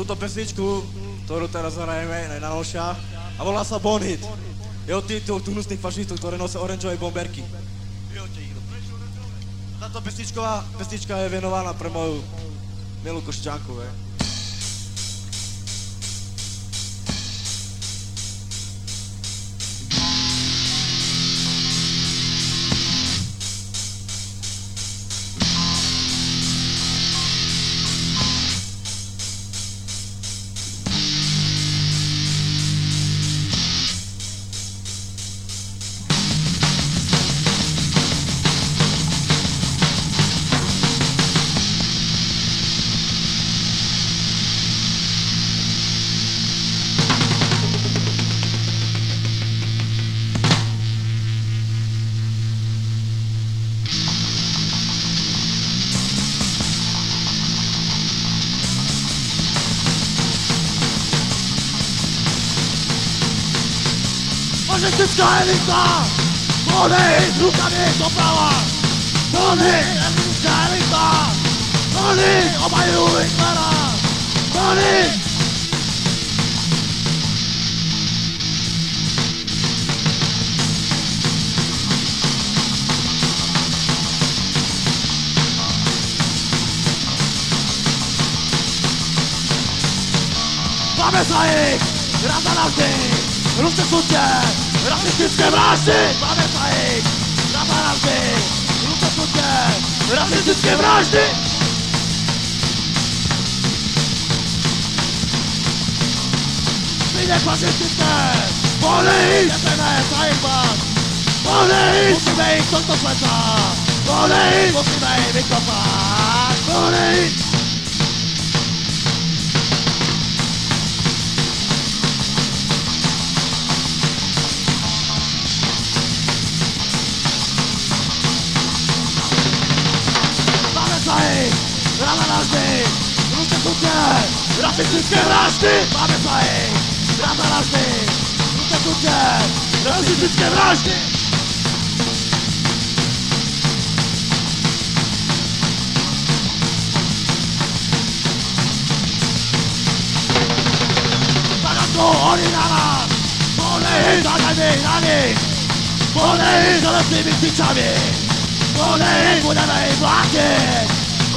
túto pesničku, ktorú teraz hrajeme na Noša a volá sa Bonhit. Je od týchto hnusných fašistov, ktoré nosia oranžové bomberky. Táto pesničková, pesnička je venovaná pre moju milú košťanku, ve. Fašistická elita! Mony s rukami doprava! Mony, fašistická elita! Mony, obhajují Hitlera! Mony! Máme za jich! Raz a navždy! Rušte sudě! Rasistyczne mrasy! Mamy fajek! Zapalam się! Lubię krótkę! Rasistyczne mrażdy! Wyjdę faszystyczne! Wolę iść! SNS, Airbag! Pleca! Wolę iść! Musimy! Strana navždy, ruce chutě, rasistické vraždy, máme fly, strana navždy, ruce chutě, rasistické vraždy. Oni na nás, bolejí za nami, na nich, za.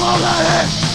Blow that in!